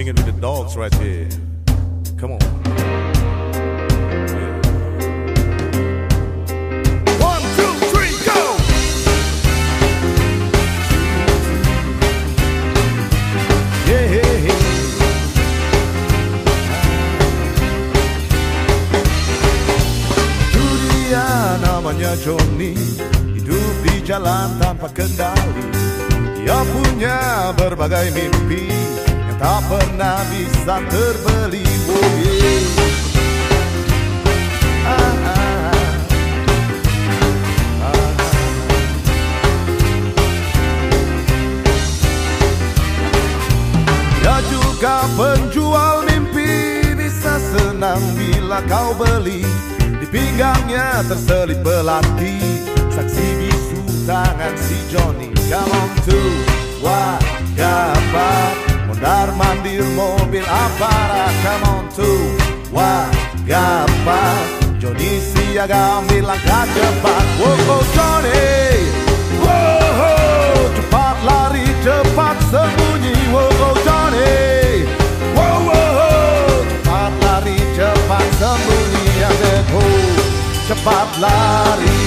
swinging with the dogs right here. Come on. Namanya Johnny. Hidup di jalan tanpa kendali. Dia punya berbagai mimpi tak pernah bisa terbeli oh, yeah. ah, ah, ah. Ah. Juga penjual mimpi Bisa senang bila kau beli Di pinggangnya terselip belati Saksi bisu tangan si Johnny Come on to mandir mobil aparat Come on to Wagapat Johnny siaga ambil langkah cepat. Wow, oh, Johnny. Wow, cepat lari, cepat sembunyi. Wow, oh, Johnny. Wow, wow, cepat lari, cepat sembunyi oh, cepat lari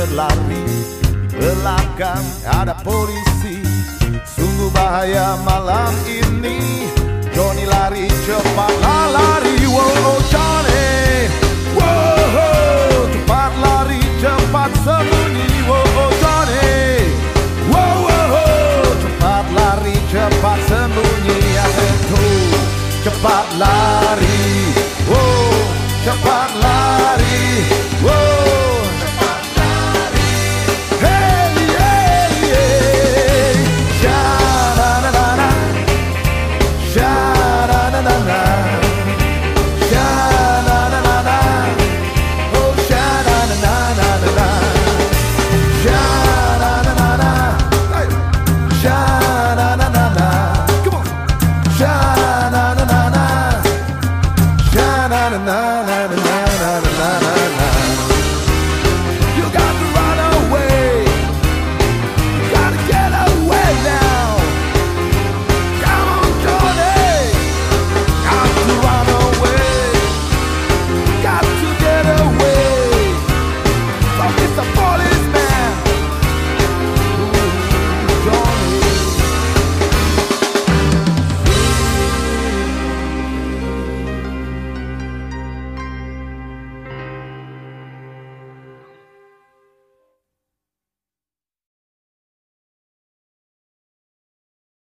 berlari Di belakang ada polisi. Sungguh bahaya malam ini. Johnny lari cepat lari. Wow oh Johnny Wow cepat lari cepat sembunyi. Wow oh Johnny Wow wow cepat lari cepat sembunyi. Asetu cepat lari